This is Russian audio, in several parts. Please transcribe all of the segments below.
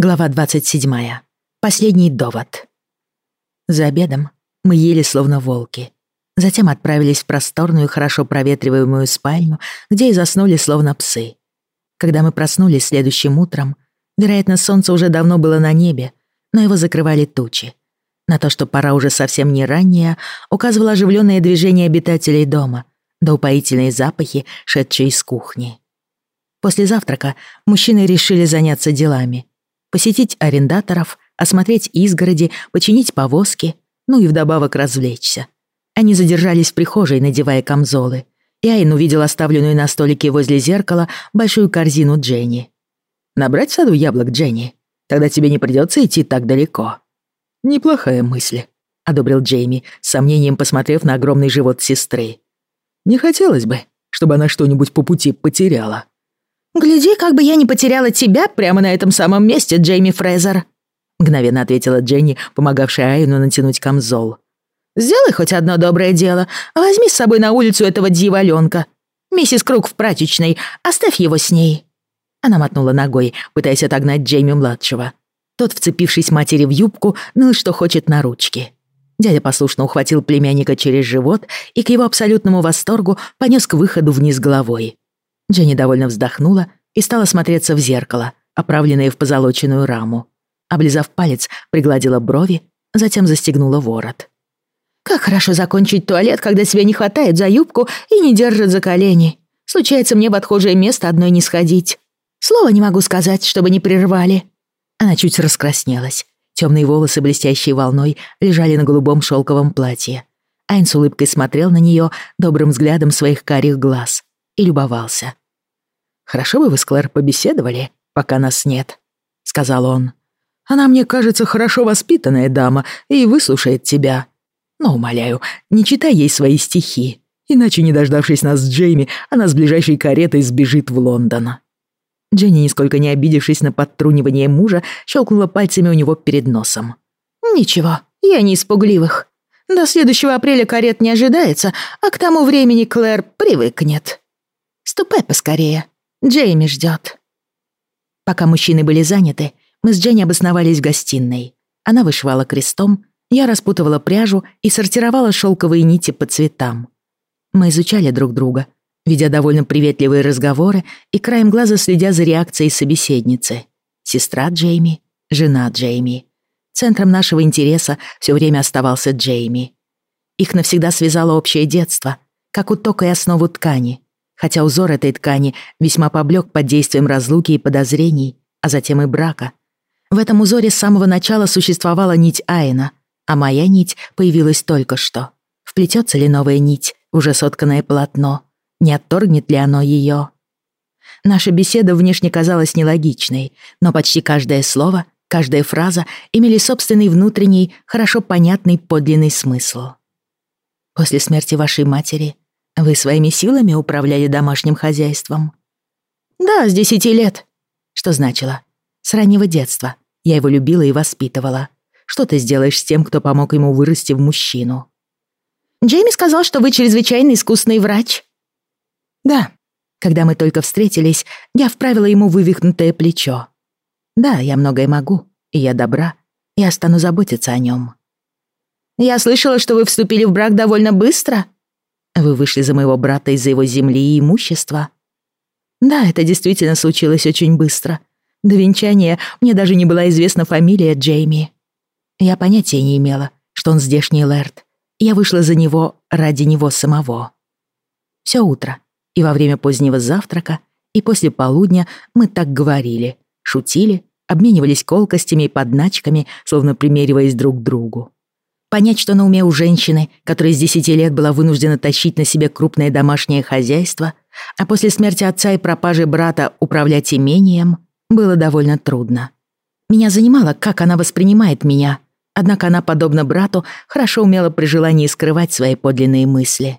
Глава 27. Последний довод. За обедом мы ели словно волки. Затем отправились в просторную, хорошо проветриваемую спальню, где и заснули словно псы. Когда мы проснулись следующим утром, вероятно, солнце уже давно было на небе, но его закрывали тучи. На то, что пора уже совсем не ранняя, указывало оживленное движение обитателей дома, да упоительные запахи, шедшие из кухни. После завтрака мужчины решили заняться делами — посетить арендаторов, осмотреть изгороди, починить повозки, ну и вдобавок развлечься. Они задержались в прихожей, надевая камзолы. И Айн увидел оставленную на столике возле зеркала большую корзину Дженни. «Набрать в саду яблок, Дженни? Тогда тебе не придется идти так далеко». «Неплохая мысль», — одобрил Джейми, с сомнением посмотрев на огромный живот сестры. «Не хотелось бы, чтобы она что-нибудь по пути потеряла». «Гляди, как бы я не потеряла тебя прямо на этом самом месте, Джейми Фрезер», мгновенно ответила Дженни, помогавшая Айну натянуть камзол. «Сделай хоть одно доброе дело. Возьми с собой на улицу этого дьяволёнка. Миссис Круг в прачечной. Оставь его с ней». Она мотнула ногой, пытаясь отогнать Джейми-младшего. Тот, вцепившись матери в юбку, ныл, что хочет на ручки. Дядя послушно ухватил племянника через живот и к его абсолютному восторгу понёс к выходу вниз головой. Дженни довольно вздохнула и стала смотреться в зеркало, оправленное в позолоченную раму. Облизав палец, пригладила брови, затем застегнула ворот. «Как хорошо закончить туалет, когда тебе не хватает за юбку и не держит за колени. Случается мне в отхожее место одной не сходить. Слова не могу сказать, чтобы не прервали». Она чуть раскраснелась. Темные волосы, блестящей волной, лежали на голубом шелковом платье. Айн с улыбкой смотрел на нее добрым взглядом своих карих глаз и любовался. «Хорошо бы вы с Клэр побеседовали, пока нас нет», — сказал он. «Она, мне кажется, хорошо воспитанная дама и выслушает тебя. Но, умоляю, не читай ей свои стихи, иначе, не дождавшись нас с Джейми, она с ближайшей каретой сбежит в Лондон». Дженни, нисколько не обидевшись на подтрунивание мужа, щелкнула пальцами у него перед носом. «Ничего, я не испугливых. До следующего апреля карет не ожидается, а к тому времени Клэр привыкнет». Ступай поскорее. Джейми ждет. Пока мужчины были заняты, мы с Дженни обосновались в гостиной. Она вышивала крестом, я распутывала пряжу и сортировала шелковые нити по цветам. Мы изучали друг друга, ведя довольно приветливые разговоры и краем глаза следя за реакцией собеседницы. Сестра Джейми, жена Джейми. Центром нашего интереса все время оставался Джейми. Их навсегда связало общее детство, как уток и основу ткани — хотя узор этой ткани весьма поблек под действием разлуки и подозрений, а затем и брака. В этом узоре с самого начала существовала нить Айна, а моя нить появилась только что. Вплетется ли новая нить, уже сотканное полотно? Не отторгнет ли оно ее? Наша беседа внешне казалась нелогичной, но почти каждое слово, каждая фраза имели собственный внутренний, хорошо понятный подлинный смысл. После смерти вашей матери вы своими силами управляли домашним хозяйством? Да, с десяти лет. Что значило? С раннего детства. Я его любила и воспитывала. Что ты сделаешь с тем, кто помог ему вырасти в мужчину? Джейми сказал, что вы чрезвычайно искусный врач. Да. Когда мы только встретились, я вправила ему вывихнутое плечо. Да, я многое могу, и я добра. Я стану заботиться о нем. Я слышала, что вы вступили в брак довольно быстро. Вы вышли за моего брата из-за его земли и имущества? Да, это действительно случилось очень быстро. До венчания мне даже не была известна фамилия Джейми. Я понятия не имела, что он здешний Лэрд. Я вышла за него ради него самого. Все утро, и во время позднего завтрака, и после полудня мы так говорили, шутили, обменивались колкостями и подначками, словно примериваясь друг к другу. Понять, что на уме у женщины, которая с десяти лет была вынуждена тащить на себе крупное домашнее хозяйство, а после смерти отца и пропажи брата управлять имением, было довольно трудно. Меня занимало, как она воспринимает меня, однако она, подобно брату, хорошо умела при желании скрывать свои подлинные мысли.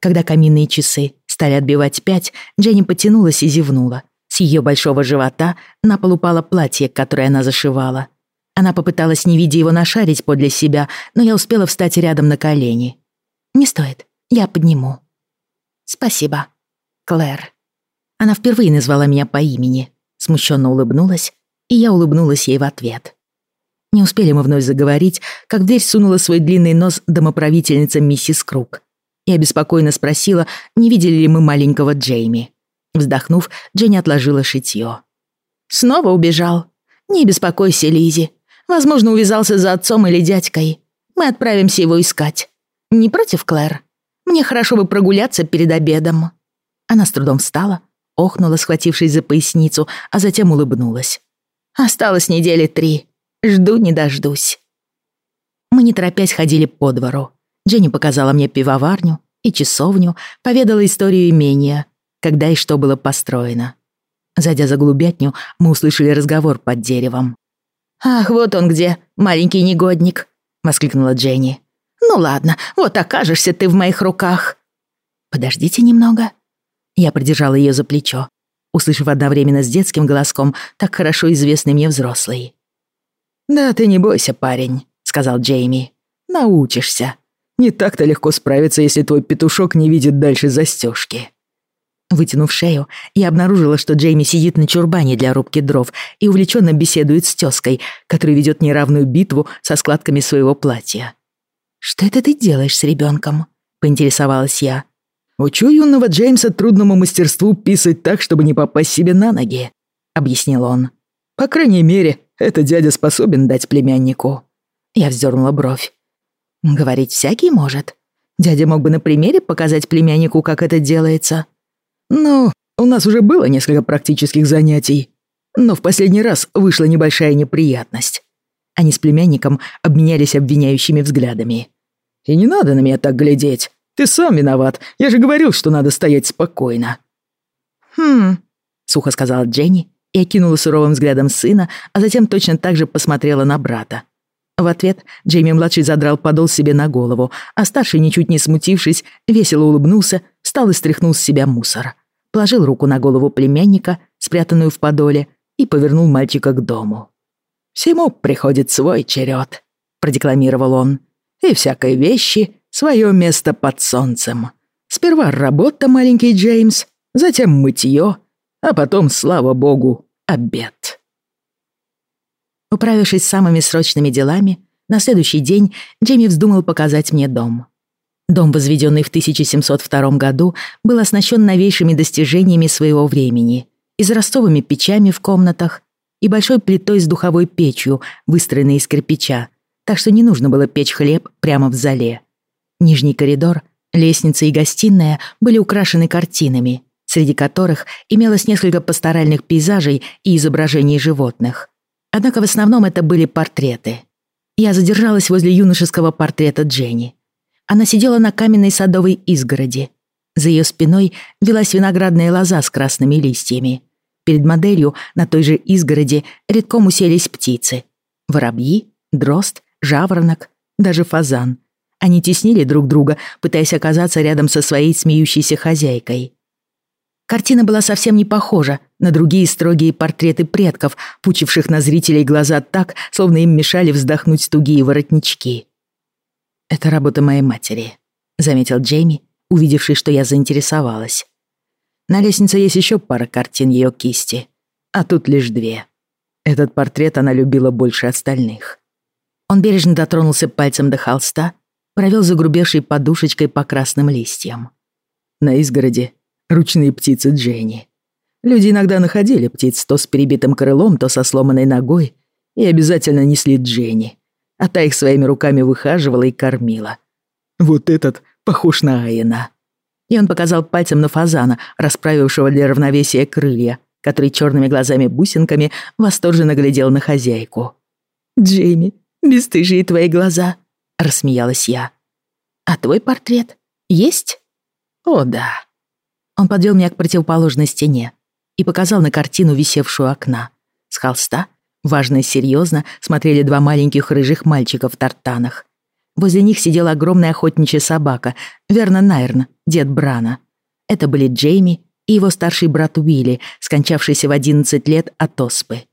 Когда каминные часы стали отбивать пять, Дженни потянулась и зевнула. С ее большого живота на пол упало платье, которое она зашивала. Она попыталась, не видя его, нашарить подле себя, но я успела встать рядом на колени. «Не стоит, я подниму». «Спасибо, Клэр». Она впервые назвала меня по имени, смущенно улыбнулась и я улыбнулась ей в ответ. Не успели мы вновь заговорить, как в дверь сунула свой длинный нос домоправительница миссис Круг. Я беспокойно спросила, не видели ли мы маленького Джейми. Вздохнув, Дженни отложила шитьё. «Снова убежал. Не беспокойся, Лизи. Возможно, увязался за отцом или дядькой. Мы отправимся его искать. Не против, Клэр? Мне хорошо бы прогуляться перед обедом». Она с трудом встала, охнула, схватившись за поясницу, а затем улыбнулась. «Осталось недели три. Жду не дождусь». Мы не торопясь ходили по двору. Дженни показала мне пивоварню и часовню, поведала историю имения, когда и что было построено. Зайдя за голубятню, мы услышали разговор под деревом. «Ах, вот он где, маленький негодник!» — воскликнула Дженни. «Ну ладно, вот окажешься ты в моих руках». «Подождите немного». Я придержала ее за плечо, услышав одновременно с детским голоском, так хорошо известный мне взрослый. «Да ты не бойся, парень», — сказал Джейми. «Научишься. Не так-то легко справиться, если твой петушок не видит дальше застежки. Вытянув шею, я обнаружила, что Джейми сидит на чурбане для рубки дров и увлеченно беседует с тёской, которая ведет неравную битву со складками своего платья. «Что это ты делаешь с ребенком? поинтересовалась я. «Учу юного Джеймса трудному мастерству писать так, чтобы не попасть себе на ноги», — объяснил он. «По крайней мере, этот дядя способен дать племяннику». Я вздернула бровь. «Говорить всякий может. Дядя мог бы на примере показать племяннику, как это делается». «Ну, у нас уже было несколько практических занятий, но в последний раз вышла небольшая неприятность». Они с племянником обменялись обвиняющими взглядами. «И не надо на меня так глядеть. Ты сам виноват. Я же говорил, что надо стоять спокойно». «Хм», — сухо сказала Дженни и окинула суровым взглядом сына, а затем точно так же посмотрела на брата. В ответ Джейми-младший задрал подол себе на голову, а старший, ничуть не смутившись, весело улыбнулся, встал и стряхнул с себя мусор. Положил руку на голову племянника, спрятанную в подоле, и повернул мальчика к дому. «Всему приходит свой черед», — продекламировал он. «И всякой вещи свое место под солнцем. Сперва работа, маленький Джеймс, затем мытье, а потом, слава богу, обед». Управившись самыми срочными делами, на следующий день Джейми вздумал показать мне дом. Дом, возведенный в 1702 году, был оснащен новейшими достижениями своего времени, израстовыми печами в комнатах и большой плитой с духовой печью, выстроенной из кирпича, так что не нужно было печь хлеб прямо в зале. Нижний коридор, лестница и гостиная были украшены картинами, среди которых имелось несколько пасторальных пейзажей и изображений животных. Однако в основном это были портреты. Я задержалась возле юношеского портрета Дженни. Она сидела на каменной садовой изгороди. За ее спиной велась виноградная лоза с красными листьями. Перед моделью на той же изгороди редком уселись птицы. Воробьи, дрозд, жаворонок, даже фазан. Они теснили друг друга, пытаясь оказаться рядом со своей смеющейся хозяйкой. Картина была совсем не похожа на другие строгие портреты предков, пучивших на зрителей глаза так, словно им мешали вздохнуть тугие воротнички. «Это работа моей матери», — заметил Джейми, увидевший, что я заинтересовалась. «На лестнице есть еще пара картин ее кисти, а тут лишь две. Этот портрет она любила больше остальных». Он бережно дотронулся пальцем до холста, провел загрубевшей подушечкой по красным листьям. На изгороди ручные птицы Дженни. Люди иногда находили птиц то с перебитым крылом, то со сломанной ногой, и обязательно несли Дженни, а та их своими руками выхаживала и кормила. Вот этот похож на Айена. И он показал пальцем на фазана, расправившего для равновесия крылья, который черными глазами-бусинками восторженно глядел на хозяйку. «Джейми, бесстыжие твои глаза», — рассмеялась я. «А твой портрет есть?» «О, да», он подвел меня к противоположной стене и показал на картину, висевшую окна. С холста, важно и серьезно, смотрели два маленьких рыжих мальчика в тартанах. Возле них сидела огромная охотничья собака, верно, Найрн, дед Брана. Это были Джейми и его старший брат Уилли, скончавшийся в 11 лет от оспы.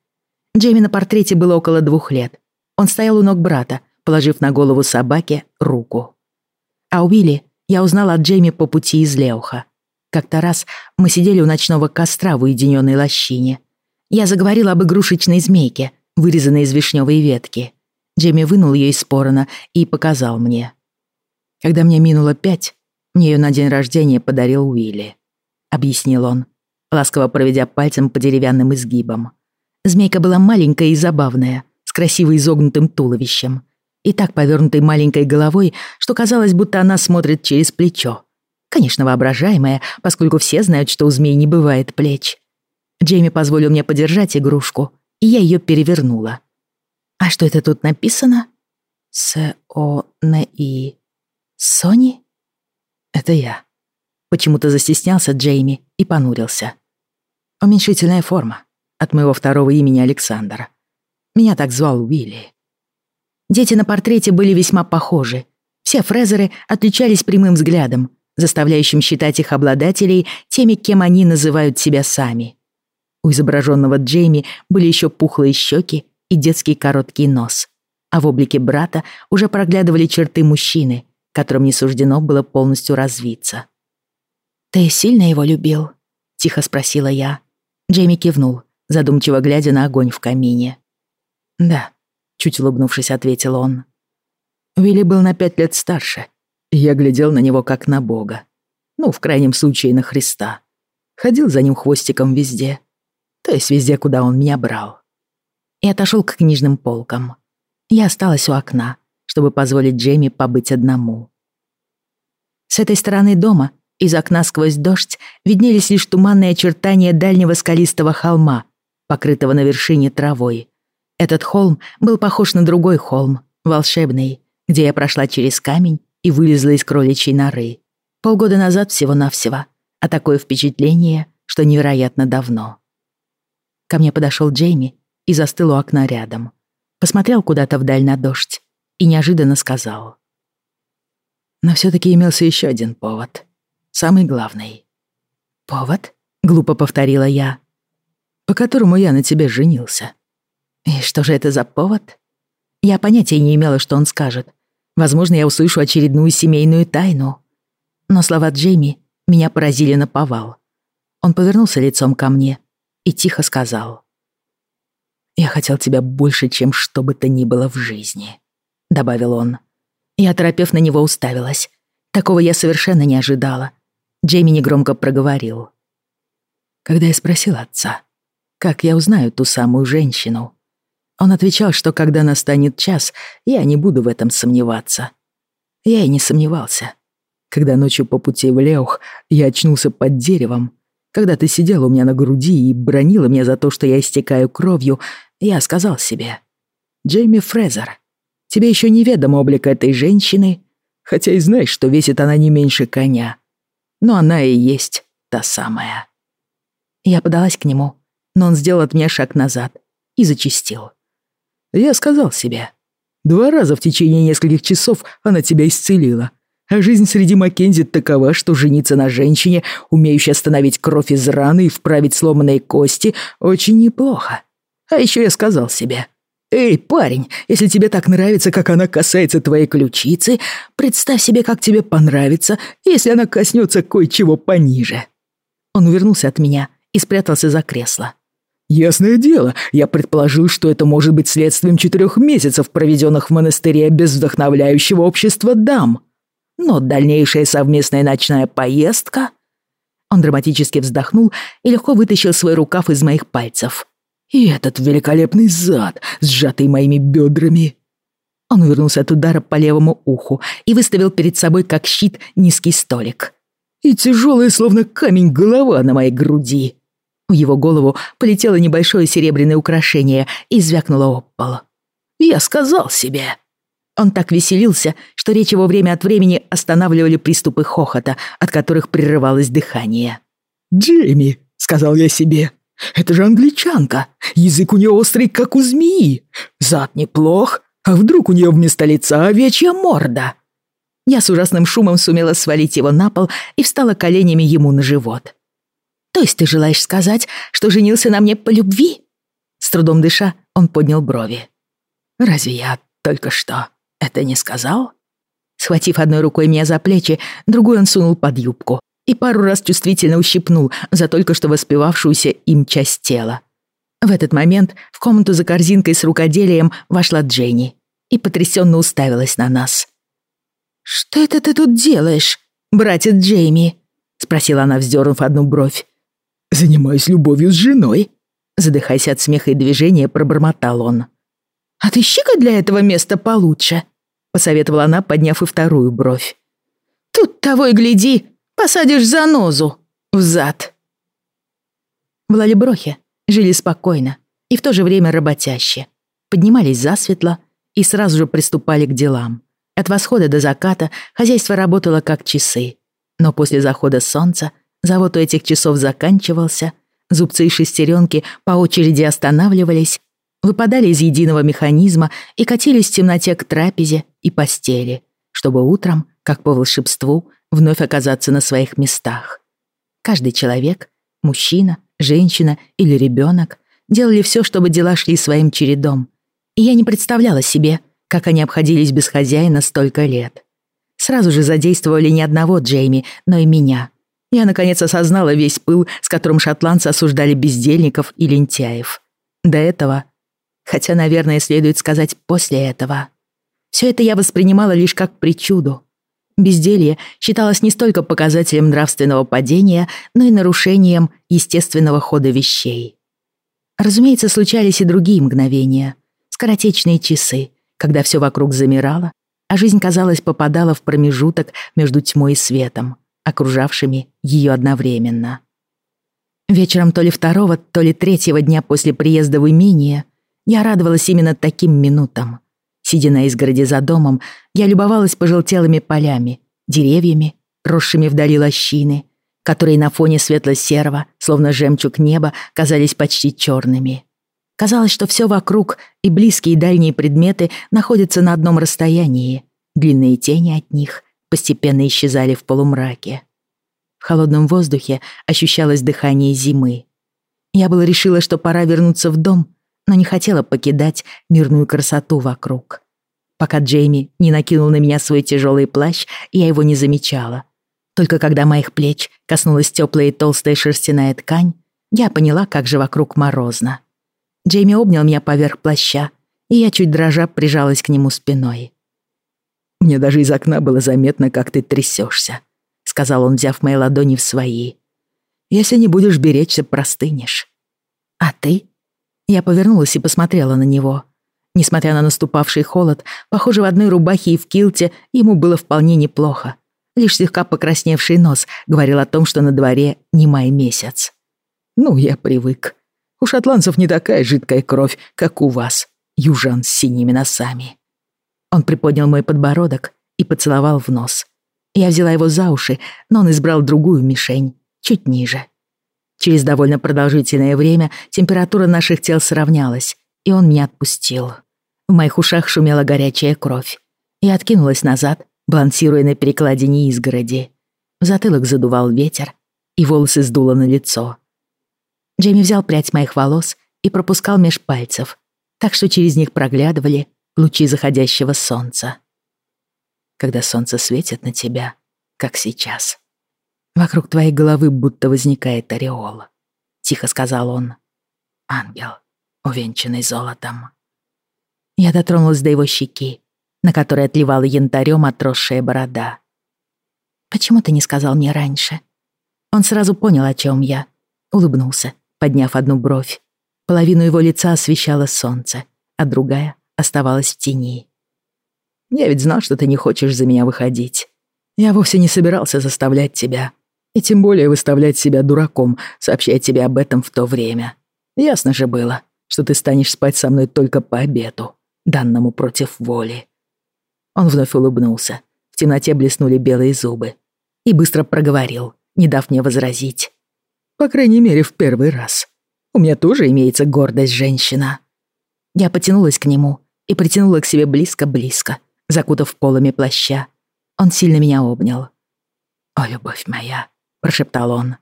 Джейми на портрете было около двух лет. Он стоял у ног брата, положив на голову собаки руку. А Уилли я узнала от Джейми по пути из Леуха. Как-то раз мы сидели у ночного костра в уединенной лощине. Я заговорила об игрушечной змейке, вырезанной из вишневой ветки. Джейми вынул ее из спорона и показал мне. Когда мне минуло пять, мне ее на день рождения подарил Уилли. Объяснил он, ласково проведя пальцем по деревянным изгибам. Змейка была маленькая и забавная, с красиво изогнутым туловищем. И так повернутой маленькой головой, что казалось, будто она смотрит через плечо. Конечно, воображаемая, поскольку все знают, что у змей не бывает плеч. Джейми позволил мне подержать игрушку, и я ее перевернула. А что это тут написано? С-О-Н-И. Сони? Это я. Почему-то застеснялся Джейми и понурился. Уменьшительная форма от моего второго имени Александра. Меня так звал Уилли. Дети на портрете были весьма похожи. Все Фрезеры отличались прямым взглядом, заставляющим считать их обладателей теми, кем они называют себя сами. У изображенного Джейми были еще пухлые щеки и детский короткий нос, а в облике брата уже проглядывали черты мужчины, которым не суждено было полностью развиться. «Ты сильно его любил?» — тихо спросила я. Джейми кивнул, задумчиво глядя на огонь в камине. «Да», — чуть улыбнувшись, ответил он. Вилли был на пять лет старше, и я глядел на него как на Бога. Ну, в крайнем случае, на Христа. Ходил за ним хвостиком везде, то есть везде, куда он меня брал. И отошел к книжным полкам. Я осталась у окна, чтобы позволить Джейми побыть одному. С этой стороны дома, из окна сквозь дождь, виднелись лишь туманные очертания дальнего скалистого холма, покрытого на вершине травой. Этот холм был похож на другой холм, волшебный, где я прошла через камень и вылезла из кроличьей норы. Полгода назад всего-навсего, а такое впечатление, что невероятно давно. Ко мне подошел Джейми и застыл у окна рядом. Посмотрел куда-то вдаль на дождь и неожиданно сказал. Но все таки имелся еще один повод. Самый главный. «Повод?» — глупо повторила я. «По которому я на тебе женился». «И что же это за повод?» Я понятия не имела, что он скажет. Возможно, я услышу очередную семейную тайну. Но слова Джейми меня поразили на повал. Он повернулся лицом ко мне и тихо сказал. «Я хотел тебя больше, чем что бы то ни было в жизни», — добавил он. Я, торопев на него, уставилась. Такого я совершенно не ожидала. Джейми негромко проговорил. Когда я спросил отца, как я узнаю ту самую женщину, он отвечал, что когда настанет час, я не буду в этом сомневаться. Я и не сомневался. Когда ночью по пути в Леух я очнулся под деревом, когда ты сидела у меня на груди и бронила меня за то, что я истекаю кровью, я сказал себе, «Джейми Фрезер, тебе еще неведомо облик этой женщины, хотя и знаешь, что весит она не меньше коня. Но она и есть та самая». Я подалась к нему, но он сделал от меня шаг назад и зачистил. Я сказал себе, два раза в течение нескольких часов она тебя исцелила, а жизнь среди Маккензи такова, что жениться на женщине, умеющей остановить кровь из раны и вправить сломанные кости, очень неплохо. А еще я сказал себе, «Эй, парень, если тебе так нравится, как она касается твоей ключицы, представь себе, как тебе понравится, если она коснется кое-чего пониже». Он увернулся от меня и спрятался за кресло. «Ясное дело, я предположил, что это может быть следствием четырех месяцев, проведенных в монастыре без вдохновляющего общества дам. Но дальнейшая совместная ночная поездка... Он драматически вздохнул и легко вытащил свой рукав из моих пальцев. И этот великолепный зад, сжатый моими бедрами. Он увернулся от удара по левому уху и выставил перед собой как щит низкий столик. И тяжелая, словно камень, голова на моей груди. В его голову полетело небольшое серебряное украшение и звякнуло об пол. «Я сказал себе, он так веселился, что речь его время от времени останавливали приступы хохота, от которых прерывалось дыхание. «Джейми», — сказал я себе, — «это же англичанка. Язык у нее острый, как у змеи. Зад неплох, а вдруг у нее вместо лица овечья морда?» Я с ужасным шумом сумела свалить его на пол и встала коленями ему на живот. «То есть ты желаешь сказать, что женился на мне по любви?» С трудом дыша, он поднял брови. «Разве я только что это не сказал?» Схватив одной рукой меня за плечи, другой он сунул под юбку и пару раз чувствительно ущипнул за только что воспевавшуюся им часть тела. В этот момент в комнату за корзинкой с рукоделием вошла Дженни и потрясенно уставилась на нас. «Что это ты тут делаешь, братец Джейми?» — спросила она, вздернув одну бровь. «Занимаюсь любовью с женой», — задыхаясь от смеха и движения, пробормотал он. «Отыщи-ка для этого места получше», — посоветовала она, подняв и вторую бровь. «Тут того и гляди, посадишь занозу в зад». В Лалеброхе жили спокойно и в то же время работяще. Поднимались засветло и сразу же приступали к делам. От восхода до заката хозяйство работало как часы. Но после захода солнца завод у этих часов заканчивался, зубцы и шестеренки по очереди останавливались, выпадали из единого механизма и катились в темноте к трапезе и постели, чтобы утром, как по волшебству, вновь оказаться на своих местах. Каждый человек, мужчина, женщина или ребенок, делали все, чтобы дела шли своим чередом. И я не представляла себе, как они обходились без хозяина столько лет. Сразу же задействовали не одного Джейми, но и меня. Я, наконец, осознала весь пыл, с которым шотландцы осуждали бездельников и лентяев. До этого, хотя, наверное, следует сказать после этого, все это я воспринимала лишь как причуду. Безделье считалось не столько показателем нравственного падения, но и нарушением естественного хода вещей. Разумеется, случались и другие мгновения. Скоротечные часы, когда все вокруг замирало, а жизнь, казалось, попадала в промежуток между тьмой и светом, окружавшими ее одновременно. Вечером то ли второго, то ли третьего дня после приезда в имение я радовалась именно таким минутам. Сидя на изгороде за домом, я любовалась пожелтелыми полями, деревьями, росшими вдали лощины, которые на фоне светло-серого, словно жемчуг неба, казались почти черными. Казалось, что все вокруг, и близкие и дальние предметы находятся на одном расстоянии. Длинные тени от них постепенно исчезали в полумраке. В холодном воздухе ощущалось дыхание зимы. Я было решила, что пора вернуться в дом, но не хотела покидать мирную красоту вокруг. Пока Джейми не накинул на меня свой тяжелый плащ, я его не замечала. Только когда моих плеч коснулась теплая и толстая шерстяная ткань, я поняла, как же вокруг морозно. Джейми обнял меня поверх плаща, и я чуть дрожа прижалась к нему спиной. «Мне даже из окна было заметно, как ты трясешься», — сказал он, взяв мои ладони в свои. «Если не будешь беречься, простынешь». «А ты?» Я повернулась и посмотрела на него. Несмотря на наступавший холод, похоже, в одной рубахе и в килте ему было вполне неплохо. Лишь слегка покрасневший нос говорил о том, что на дворе не май месяц. «Ну, я привык. У шотландцев не такая жидкая кровь, как у вас, южан с синими носами». Он приподнял мой подбородок и поцеловал в нос. Я взяла его за уши, но он избрал другую мишень, чуть ниже. Через довольно продолжительное время температура наших тел сравнялась, и он меня отпустил. В моих ушах шумела горячая кровь. Я откинулась назад, балансируя на перекладине изгороди. В затылок задувал ветер, и волосы сдуло на лицо. Джейми взял прядь моих волос и пропускал меж пальцев, так что через них проглядывали лучи заходящего солнца. Когда солнце светит на тебя, как сейчас, Вокруг твоей головы будто возникает ореол. Тихо сказал он. Ангел, увенчанный золотом. Я дотронулась до его щеки, на которой отливала янтарем отросшая борода. «Почему ты не сказал мне раньше?» Он сразу понял, о чем я. Улыбнулся, подняв одну бровь. Половину его лица освещало солнце, а другая оставалась в тени. «Я ведь знал, что ты не хочешь за меня выходить. Я вовсе не собирался заставлять тебя. И тем более выставлять себя дураком, сообщая тебе об этом в то время. Ясно же было, что ты станешь спать со мной только по обету, данному против воли». Он вновь улыбнулся. В темноте блеснули белые зубы. И быстро проговорил, не дав мне возразить. «По крайней мере, в первый раз. У меня тоже имеется гордость женщина». Я потянулась к нему и притянула к себе близко-близко, закутав полами плаща. Он сильно меня обнял. «О, любовь моя, прошептал он.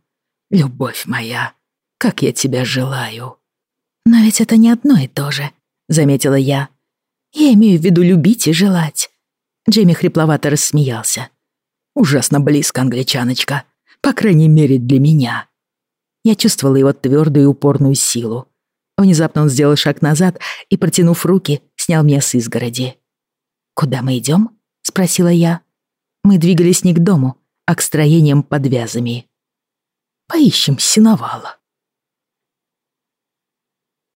«Любовь моя, как я тебя желаю!» «Но ведь это не одно и то же», — заметила я. «Я имею в виду любить и желать». Джейми хрипловато рассмеялся. «Ужасно близко, англичаночка. По крайней мере, для меня». Я чувствовала его твердую и упорную силу. Внезапно он сделал шаг назад и, протянув руки, снял меня с изгороди. «Куда мы идем?» — спросила я. Мы двигались не к дому, а к строениям под вязами. «Поищем синовала»,